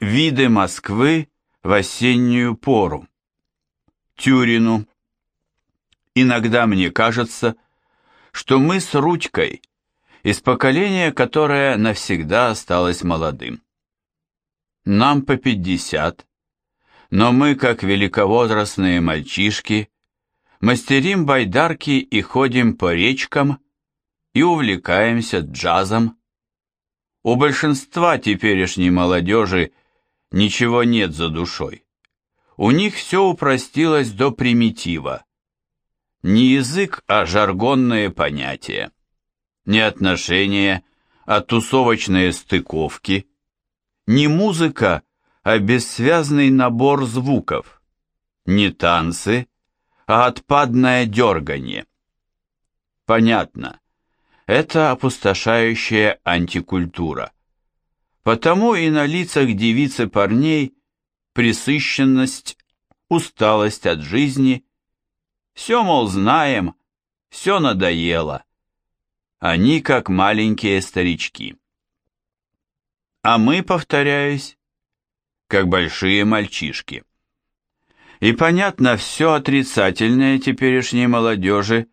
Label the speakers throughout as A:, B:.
A: Виды Москвы в осеннюю пору. Тюрину. Иногда мне кажется, что мы с Ручкой из поколения, которое навсегда осталось молодым. Нам по пятьдесят, но мы, как великовозрастные мальчишки, мастерим байдарки и ходим по речкам и увлекаемся джазом. У большинства теперешней молодежи ничего нет за душой. У них все упростилось до примитива. Не язык, а жаргонные понятия. Не отношения, а тусовочные стыковки. Не музыка, а бессвязный набор звуков. Не танцы, а отпадное дерганье. Понятно, это опустошающая антикультура. Потому и на лицах девиц и парней присыщенность, усталость от жизни. Все, мол, знаем, все надоело. Они как маленькие старички. А мы, повторяюсь, как большие мальчишки. И понятно, все отрицательное теперешней молодежи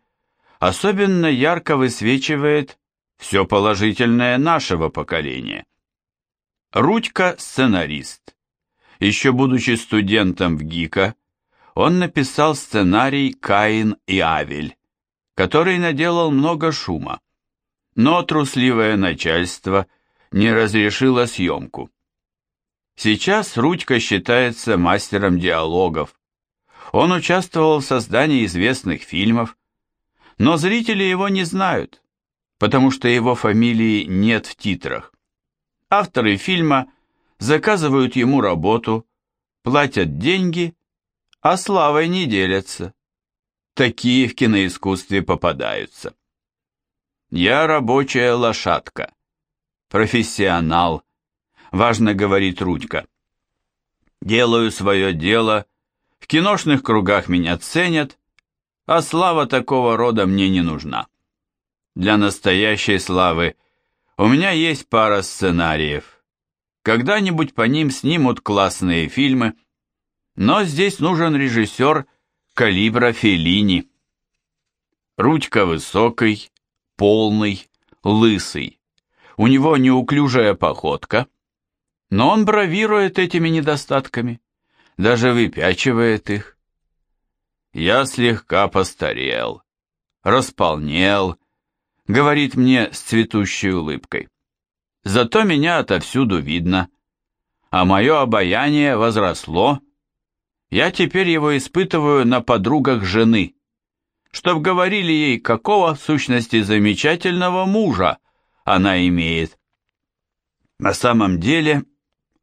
A: особенно ярко высвечивает все положительное нашего поколения. Рудька – сценарист. Еще будучи студентом в ГИКа, он написал сценарий «Каин и Авель», который наделал много шума. Но трусливое начальство не разрешило съемку. Сейчас Рудька считается мастером диалогов. Он участвовал в создании известных фильмов, но зрители его не знают, потому что его фамилии нет в титрах. Авторы фильма заказывают ему работу, платят деньги, а славой не делятся. Такие в киноискусстве попадаются. Я рабочая лошадка, профессионал, важно говорит Рудька. Делаю свое дело, в киношных кругах меня ценят, а слава такого рода мне не нужна. Для настоящей славы у меня есть пара сценариев. Когда-нибудь по ним снимут классные фильмы, но здесь нужен режиссер калибра Феллини. Рудька высокий, полный, лысый. У него неуклюжая походка, но он бравирует этими недостатками, даже выпячивает их. Я слегка постарел, располнел, говорит мне с цветущей улыбкой. Зато меня отовсюду видно, а мое обаяние возросло. Я теперь его испытываю на подругах жены, чтоб говорили ей, какого в сущности замечательного мужа она имеет. На самом деле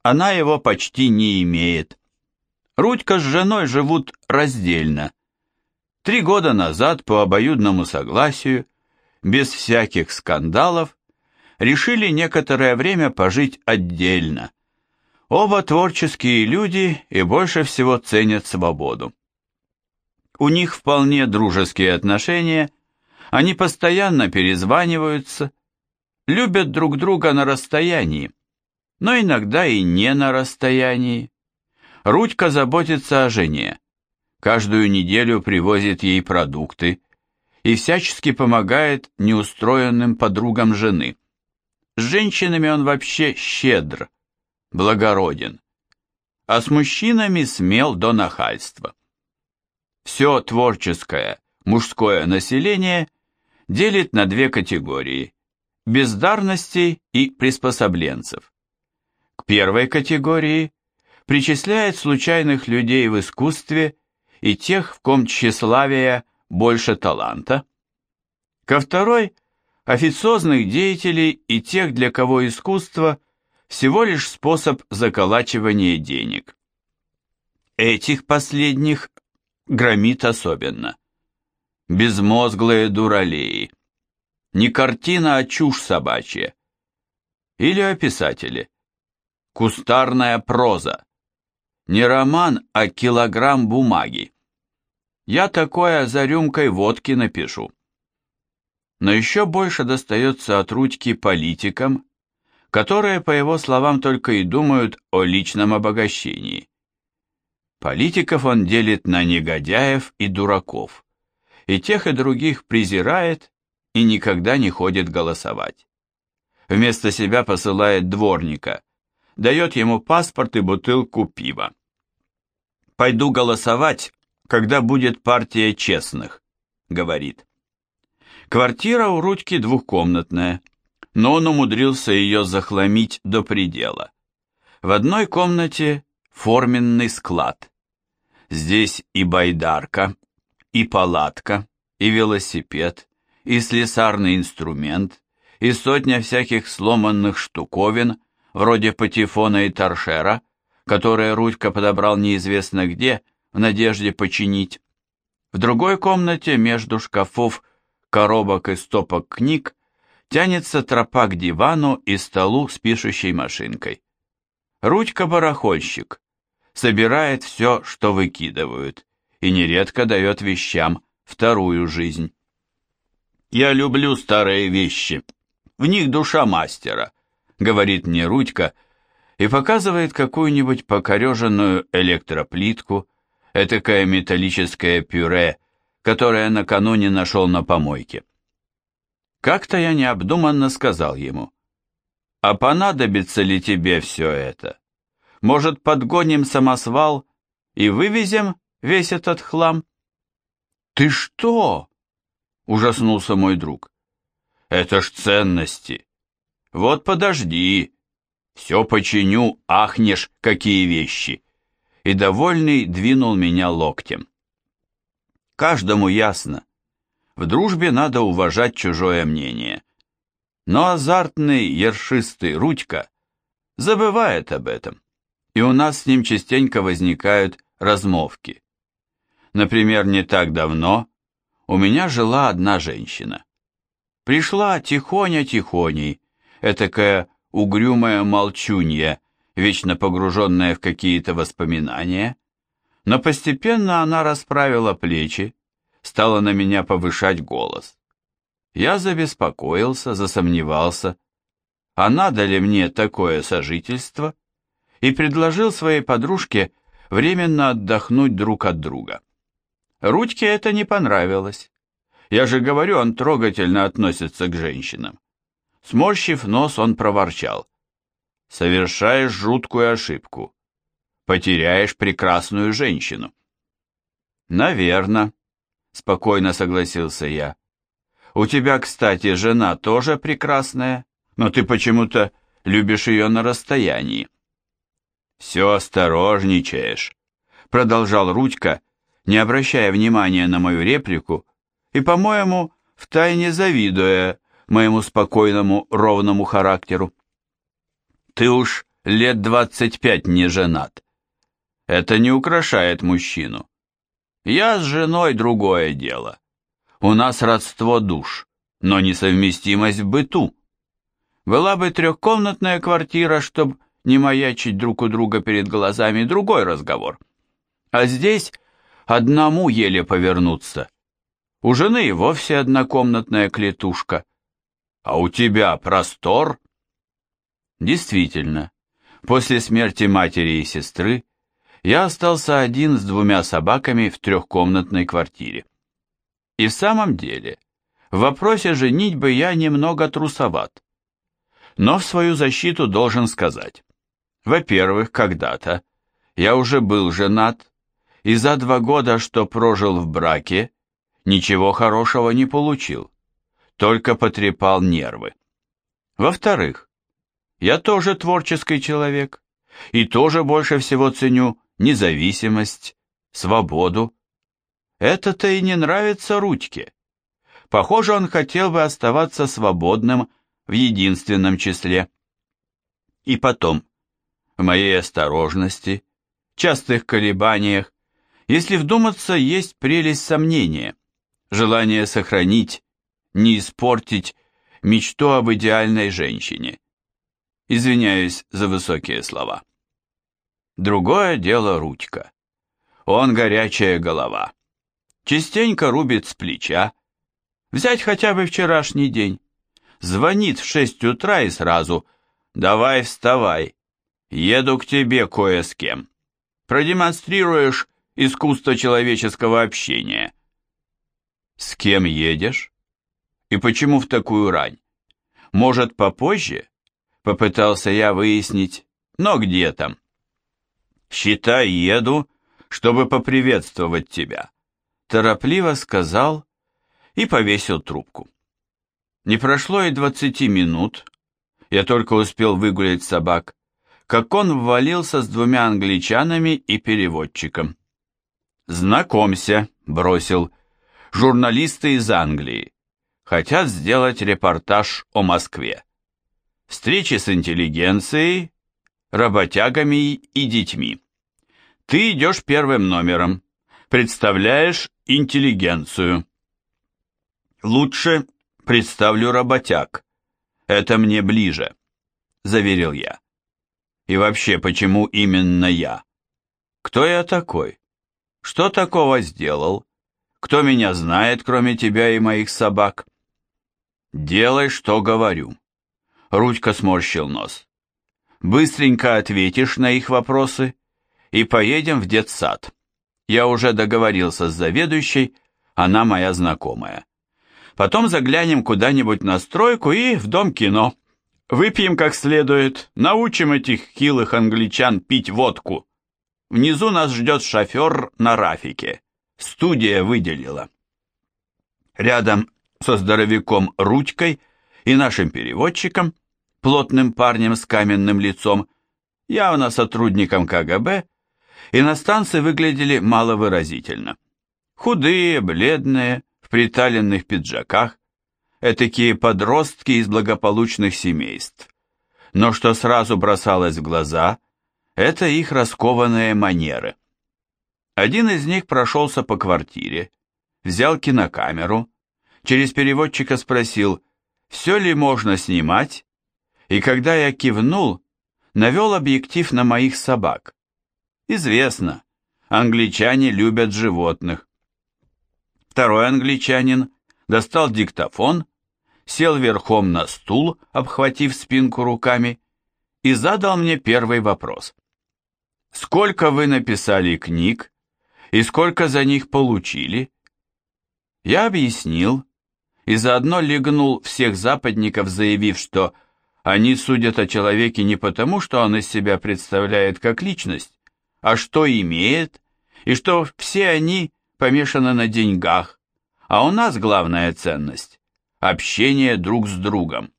A: она его почти не имеет. Рудька с женой живут раздельно. Три года назад по обоюдному согласию, без всяких скандалов, решили некоторое время пожить отдельно. Оба творческие люди и больше всего ценят свободу. У них вполне дружеские отношения, они постоянно перезваниваются, любят друг друга на расстоянии, но иногда и не на расстоянии. Рудька заботится о жене, каждую неделю привозит ей продукты и всячески помогает неустроенным подругам жены. С женщинами он вообще щедр, благороден, а с мужчинами смел до нахальства. Все творческое, мужское население делит на две категории – бездарностей и приспособленцев. К первой категории причисляет случайных людей в искусстве и тех, в ком тщеславия больше таланта. Ко второй – официозных деятелей и тех, для кого искусство – всего лишь способ заколачивания денег. Этих последних громит особенно. Безмозглые дуралеи. Не картина, а чушь собачья. Или о писателе. Кустарная проза. Не роман, а килограмм бумаги. Я такое за рюмкой водки напишу. Но еще больше достается от ручки политикам, которые, по его словам, только и думают о личном обогащении. Политиков он делит на негодяев и дураков, и тех и других презирает и никогда не ходит голосовать. Вместо себя посылает дворника, дает ему паспорт и бутылку пива. «Пойду голосовать, когда будет партия честных», — говорит. Квартира у Рудьки двухкомнатная, но он умудрился ее захламить до предела. В одной комнате форменный склад. Здесь и байдарка, и палатка, и велосипед, и слесарный инструмент, и сотня всяких сломанных штуковин, вроде патефона и торшера, которые Рудька подобрал неизвестно где, в надежде починить. В другой комнате между шкафов, коробок и стопок книг тянется тропа к дивану и столу с пишущей машинкой. Рудька-барахольщик собирает все, что выкидывают, и нередко дает вещам вторую жизнь. «Я люблю старые вещи, в них душа мастера», — говорит мне Рудька и показывает какую-нибудь покореженную электроплитку, этакое металлическое пюре, которое накануне нашел на помойке. Как-то я необдуманно сказал ему, «А понадобится ли тебе все это? Может, подгоним самосвал и вывезем весь этот хлам?» «Ты что?» — ужаснулся мой друг. «Это ж ценности. Вот подожди, все починю, ахнешь, какие вещи!» И довольный двинул меня локтем. Каждому ясно, в дружбе надо уважать чужое мнение. Но азартный, ершистый Рудька забывает об этом, и у нас с ним частенько возникают размовки. Например, не так давно у меня жила одна женщина. Пришла тихоня-тихоней, этакая угрюмая молчунья, вечно погруженная в какие-то воспоминания, но постепенно она расправила плечи, стала на меня повышать голос. Я забеспокоился, засомневался, а надо ли мне такое сожительство, и предложил своей подружке временно отдохнуть друг от друга. Рудьке это не понравилось. Я же говорю, он трогательно относится к женщинам. Сморщив нос, он проворчал. Совершаешь жуткую ошибку. Потеряешь прекрасную женщину. Наверно, спокойно согласился я. У тебя, кстати, жена тоже прекрасная, но ты почему-то любишь ее на расстоянии. Все осторожничаешь, продолжал Рудька, не обращая внимания на мою реплику и, по-моему, втайне завидуя моему спокойному, ровному характеру. Ты уж лет двадцать пять не женат. Это не украшает мужчину. Я с женой другое дело. У нас родство душ, но несовместимость в быту. Была бы трехкомнатная квартира, чтобы не маячить друг у друга перед глазами, другой разговор. А здесь одному еле повернуться. У жены вовсе однокомнатная клетушка. А у тебя простор? Действительно, после смерти матери и сестры я остался один с двумя собаками в трехкомнатной квартире. И в самом деле, в вопросе женитьбы я немного трусоват. Но в свою защиту должен сказать. Во-первых, когда-то я уже был женат, и за два года, что прожил в браке, ничего хорошего не получил, только потрепал нервы. Во-вторых, я тоже творческий человек, и тоже больше всего ценю независимость, свободу. Это-то и не нравится Рудьке. Похоже, он хотел бы оставаться свободным в единственном числе. И потом, в моей осторожности, частых колебаниях, если вдуматься, есть прелесть сомнения, желание сохранить, не испортить мечту об идеальной женщине. Извиняюсь за высокие слова. Другое дело Рудька. Он горячая голова. Частенько рубит с плеча. Взять хотя бы вчерашний день. Звонит в шесть утра и сразу Давай вставай. Еду к тебе кое с кем. Продемонстрируешь искусство человеческого общения. С кем едешь? И почему в такую рань? Может, попозже? Попытался я выяснить. Но где там? Считай, еду, чтобы поприветствовать тебя. Торопливо сказал и повесил трубку. Не прошло и двадцати минут, я только успел выгулять собак, как он ввалился с двумя англичанами и переводчиком. «Знакомься», — бросил, — «журналисты из Англии. Хотят сделать репортаж о Москве. Встречи с интеллигенцией, работягами и детьми. Ты идешь первым номером, представляешь интеллигенцию. Лучше представлю работяг. Это мне ближе, заверил я. И вообще, почему именно я? Кто я такой? Что такого сделал? Кто меня знает, кроме тебя и моих собак? Делай, что говорю. Рудька сморщил нос. Быстренько ответишь на их вопросы и поедем в детсад. Я уже договорился с заведующей, она моя знакомая. Потом заглянем куда-нибудь на стройку и в дом кино. Выпьем как следует, научим этих хилых англичан пить водку. Внизу нас ждет шофер на Рафике. Студия выделила. Рядом со здоровяком Рудькой и нашим переводчиком, плотным парнем с каменным лицом, явно сотрудником КГБ, иностранцы выглядели маловыразительно. Худые, бледные, приталенных пиджаках, этакие подростки из благополучных семейств. Но что сразу бросалось в глаза, это их раскованные манеры. Один из них прошелся по квартире, взял кинокамеру, через переводчика спросил, все ли можно снимать, и когда я кивнул, навел объектив на моих собак. Известно, англичане любят животных. Второй англичанин достал диктофон, сел верхом на стул, обхватив спинку руками, и задал мне первый вопрос. «Сколько вы написали книг и сколько за них получили?» Я объяснил и заодно легнул всех западников, заявив, что они судят о человеке не потому, что он из себя представляет как личность, а что имеет, и что все они помешана на деньгах, а у нас главная ценность – общение друг с другом.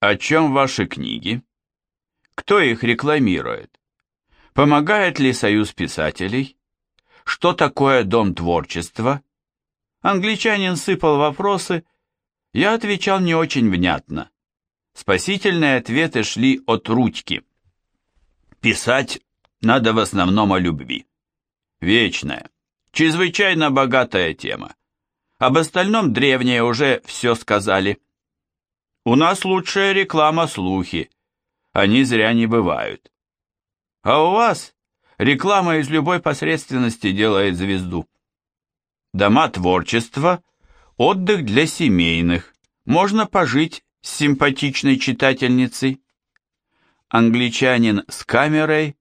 A: О чем ваши книги? Кто их рекламирует? Помогает ли Союз писателей? Что такое Дом творчества? Англичанин сыпал вопросы, я отвечал не очень внятно. Спасительные ответы шли от ручки. Писать надо в основном о любви. Вечная, Чрезвычайно богатая тема. Об остальном древние уже все сказали. У нас лучшая реклама слухи. Они зря не бывают. А у вас реклама из любой посредственности делает звезду. Дома творчества, отдых для семейных. Можно пожить симпатичной читательницей. Англичанин с камерой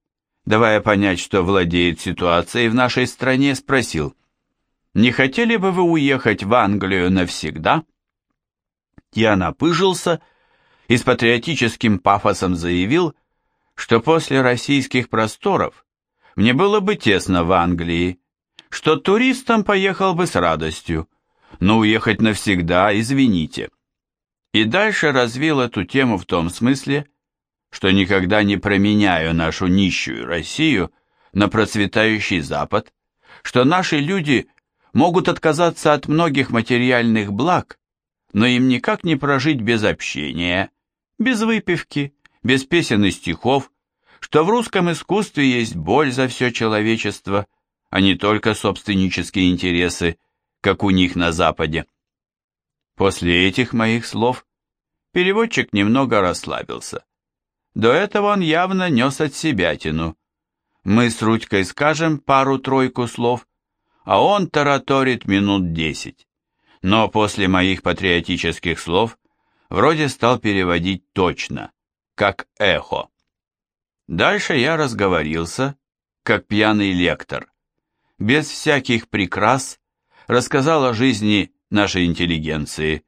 A: давая понять, что владеет ситуацией в нашей стране, спросил, «Не хотели бы вы уехать в Англию навсегда?» Я напыжился и с патриотическим пафосом заявил, что после российских просторов мне было бы тесно в Англии, что туристом поехал бы с радостью, но уехать навсегда, извините. И дальше развил эту тему в том смысле, что никогда не променяю нашу нищую Россию на процветающий Запад, что наши люди могут отказаться от многих материальных благ, но им никак не прожить без общения, без выпивки, без песен и стихов, что в русском искусстве есть боль за все человечество, а не только собственнические интересы, как у них на Западе. После этих моих слов переводчик немного расслабился. До этого он явно нес от себя тяну. Мы с Рудькой скажем пару-тройку слов, а он тараторит минут десять. Но после моих патриотических слов вроде стал переводить точно, как эхо. Дальше я разговорился, как пьяный лектор. Без всяких прикрас рассказал о жизни нашей интеллигенции,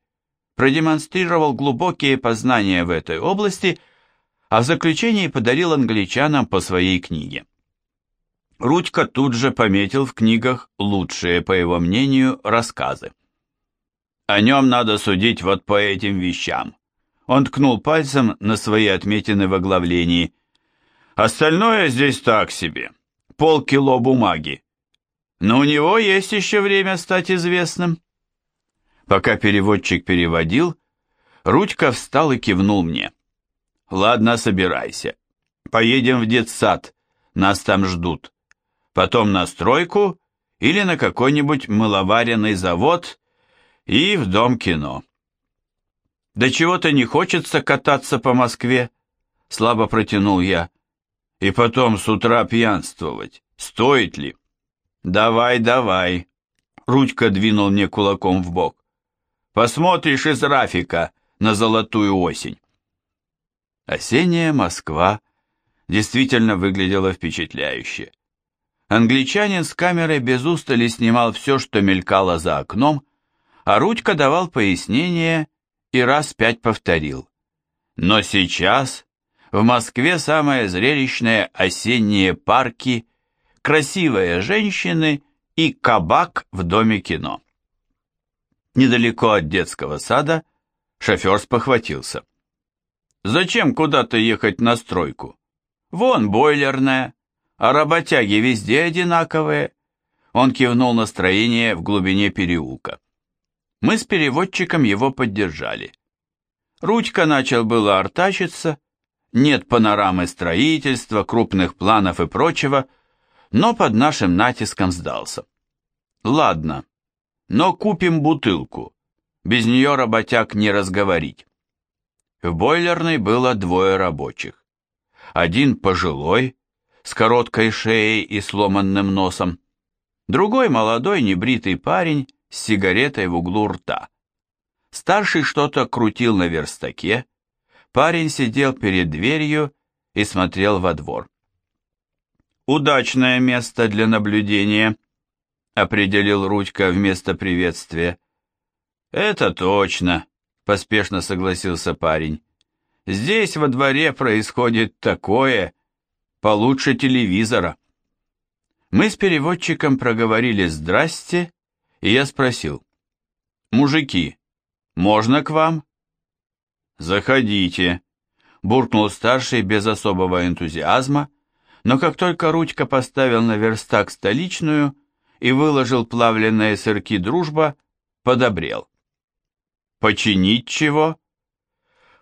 A: продемонстрировал глубокие познания в этой области, а в заключении подарил англичанам по своей книге. Рудька тут же пометил в книгах лучшие, по его мнению, рассказы. О нем надо судить вот по этим вещам. Он ткнул пальцем на свои отметины в оглавлении. Остальное здесь так себе. Полкило бумаги. Но у него есть еще время стать известным. Пока переводчик переводил, Рудька встал и кивнул мне. «Ладно, собирайся. Поедем в детсад, нас там ждут. Потом на стройку или на какой-нибудь мыловаренный завод и в дом кино». «Да чего-то не хочется кататься по Москве», — слабо протянул я. «И потом с утра пьянствовать. Стоит ли?» «Давай, давай», — Ручка двинул мне кулаком в бок. «Посмотришь из Рафика на золотую осень». Осенняя Москва действительно выглядела впечатляюще. Англичанин с камерой без устали снимал все, что мелькало за окном, а Рудька давал пояснения и раз пять повторил. Но сейчас в Москве самое зрелищное осенние парки, красивые женщины и кабак в доме кино. Недалеко от детского сада шофер спохватился. «Зачем куда-то ехать на стройку? Вон бойлерная, а работяги везде одинаковые». Он кивнул на строение в глубине переулка. Мы с переводчиком его поддержали. Ручка начал было артачиться, нет панорамы строительства, крупных планов и прочего, но под нашим натиском сдался. Ладно, но купим бутылку, без нее работяг не разговорить. В бойлерной было двое рабочих. Один пожилой, с короткой шеей и сломанным носом, другой молодой небритый парень с сигаретой в углу рта. Старший что-то крутил на верстаке, парень сидел перед дверью и смотрел во двор. «Удачное место для наблюдения», — определил Рудька вместо приветствия. «Это точно», — поспешно согласился парень. «Здесь во дворе происходит такое, получше телевизора». Мы с переводчиком проговорили «здрасте», и я спросил, «Мужики, можно к вам?» «Заходите», — буркнул старший без особого энтузиазма, но как только Рудька поставил на верстак столичную и выложил плавленные сырки «Дружба», подобрел. «Починить чего?»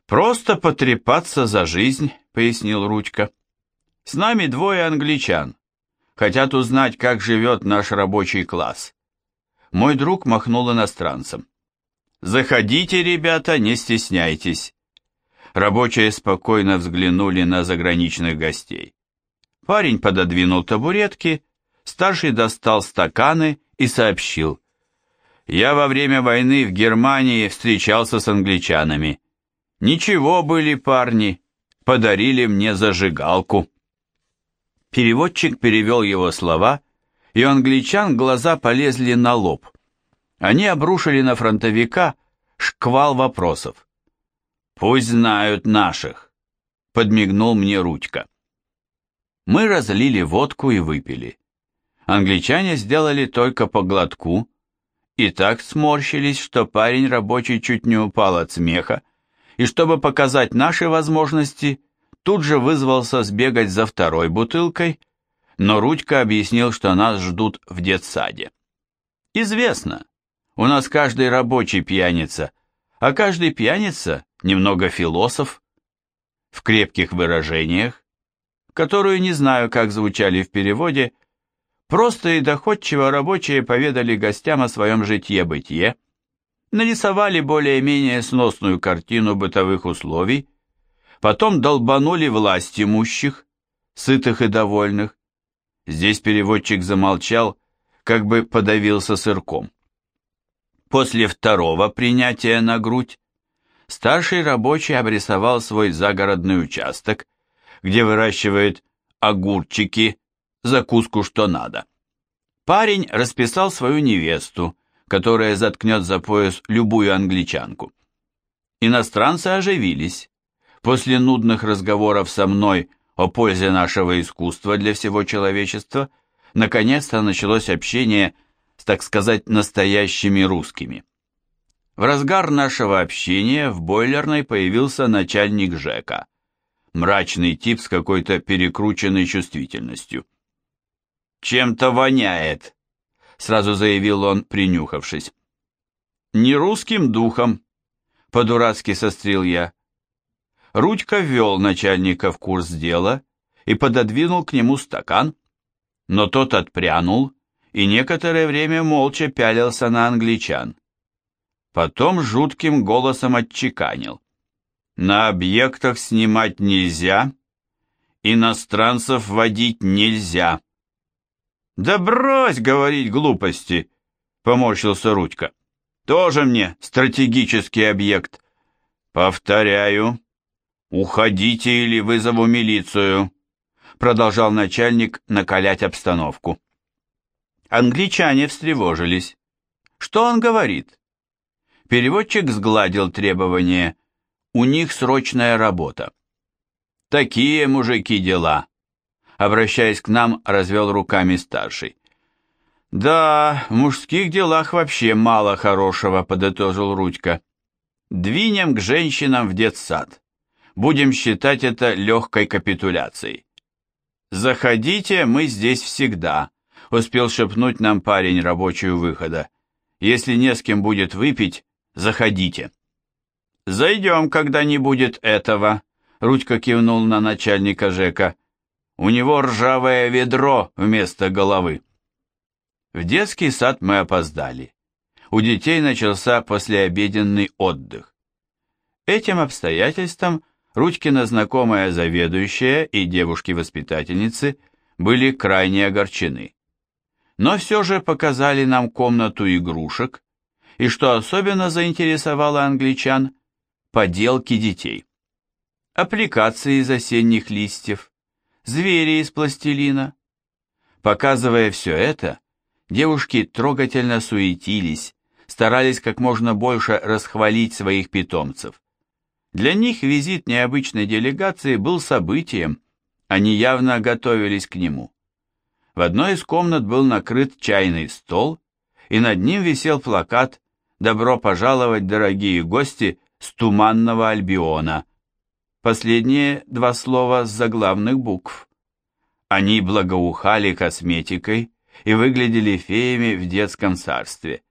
A: «Просто потрепаться за жизнь», — пояснил Рудька. «С нами двое англичан. Хотят узнать, как живет наш рабочий класс. Мой друг махнул иностранцам. «Заходите, ребята, не стесняйтесь». Рабочие спокойно взглянули на заграничных гостей. Парень пододвинул табуретки, старший достал стаканы и сообщил. «Я во время войны в Германии встречался с англичанами. Ничего были парни, подарили мне зажигалку». Переводчик перевел его слова и у англичан глаза полезли на лоб. Они обрушили на фронтовика шквал вопросов. «Пусть знают наших», — подмигнул мне Рудька. Мы разлили водку и выпили. Англичане сделали только по глотку, и так сморщились, что парень рабочий чуть не упал от смеха, и чтобы показать наши возможности, тут же вызвался сбегать за второй бутылкой — но Рудька объяснил, что нас ждут в детсаде. Известно, у нас каждый рабочий пьяница, а каждый пьяница немного философ. В крепких выражениях, которую не знаю, как звучали в переводе, просто и доходчиво рабочие поведали гостям о своем житье-бытие, нарисовали более-менее сносную картину бытовых условий, потом долбанули власть имущих, сытых и довольных, Здесь переводчик замолчал, как бы подавился сырком. После второго принятия на грудь старший рабочий обрисовал свой загородный участок, где выращивает огурчики, закуску что надо. Парень расписал свою невесту, которая заткнет за пояс любую англичанку. Иностранцы оживились. После нудных разговоров со мной о пользе нашего искусства для всего человечества, наконец-то началось общение с, так сказать, настоящими русскими. В разгар нашего общения в бойлерной появился начальник ЖЭКа. Мрачный тип с какой-то перекрученной чувствительностью. «Чем-то воняет», — сразу заявил он, принюхавшись. «Не русским духом», — по-дурацки сострил я. Рудька ввел начальника в курс дела и пододвинул к нему стакан, но тот отпрянул и некоторое время молча пялился на англичан. Потом жутким голосом отчеканил. На объектах снимать нельзя, иностранцев водить нельзя. Да брось говорить глупости, поморщился Рудька. Тоже мне стратегический объект. Повторяю, уходите или вызову милицию, продолжал начальник накалять обстановку. Англичане встревожились. Что он говорит? Переводчик сгладил требование «У них срочная работа». «Такие мужики дела», — обращаясь к нам, развел руками старший. «Да, в мужских делах вообще мало хорошего», — подытожил Рудька. «Двинем к женщинам в детсад. Будем считать это легкой капитуляцией». «Заходите, мы здесь всегда», — успел шепнуть нам парень рабочую выхода. «Если не с кем будет выпить, Заходите. Зайдем, когда не будет этого, Рудька кивнул на начальника Жека. У него ржавое ведро вместо головы. В детский сад мы опоздали. У детей начался послеобеденный отдых. Этим обстоятельством Рудькина знакомая заведующая и девушки-воспитательницы были крайне огорчены. Но все же показали нам комнату игрушек, и, что особенно заинтересовало англичан, поделки детей. Аппликации из осенних листьев, звери из пластилина. Показывая все это, девушки трогательно суетились, старались как можно больше расхвалить своих питомцев. Для них визит необычной делегации был событием, они явно готовились к нему. В одной из комнат был накрыт чайный стол, и над ним висел плакат «Добро пожаловать, дорогие гости, с Туманного Альбиона». Последние два слова с заглавных букв. Они благоухали косметикой и выглядели феями в детском царстве.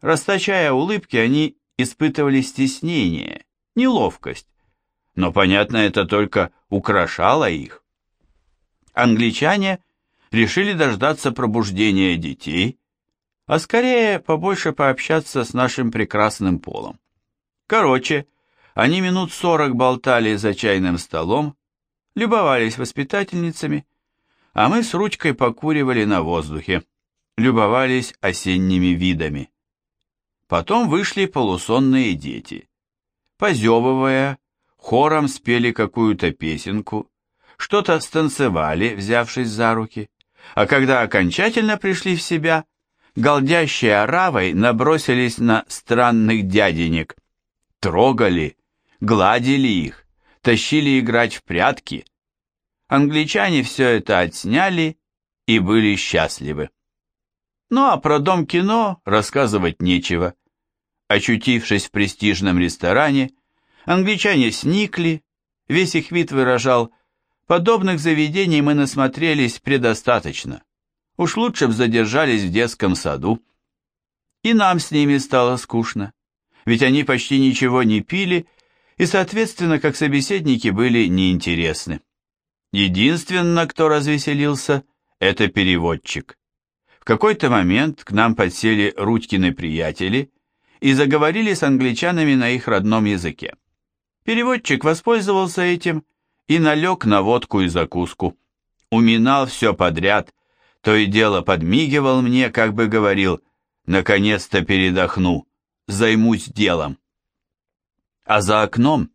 A: Расточая улыбки, они испытывали стеснение, неловкость, но, понятно, это только украшало их. Англичане решили дождаться пробуждения детей а скорее побольше пообщаться с нашим прекрасным полом. Короче, они минут сорок болтали за чайным столом, любовались воспитательницами, а мы с ручкой покуривали на воздухе, любовались осенними видами. Потом вышли полусонные дети. Позевывая, хором спели какую-то песенку, что-то станцевали, взявшись за руки, а когда окончательно пришли в себя – галдящие оравой набросились на странных дяденек, трогали, гладили их, тащили играть в прятки. Англичане все это отсняли и были счастливы. Ну а про дом кино рассказывать нечего. Очутившись в престижном ресторане, англичане сникли, весь их вид выражал, подобных заведений мы насмотрелись предостаточно. Уж лучше б задержались в детском саду. И нам с ними стало скучно, ведь они почти ничего не пили и, соответственно, как собеседники были неинтересны. Единственно, кто развеселился, это переводчик. В какой-то момент к нам подсели Рудькины приятели и заговорили с англичанами на их родном языке. Переводчик воспользовался этим и налег на водку и закуску. Уминал все подряд, то и дело подмигивал мне, как бы говорил, «Наконец-то передохну, займусь делом». А за окном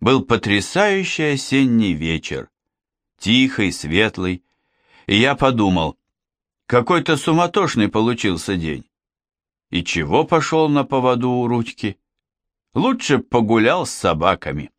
A: был потрясающий осенний вечер, тихий, светлый, и я подумал, какой-то суматошный получился день. И чего пошел на поводу у ручки? Лучше погулял с собаками.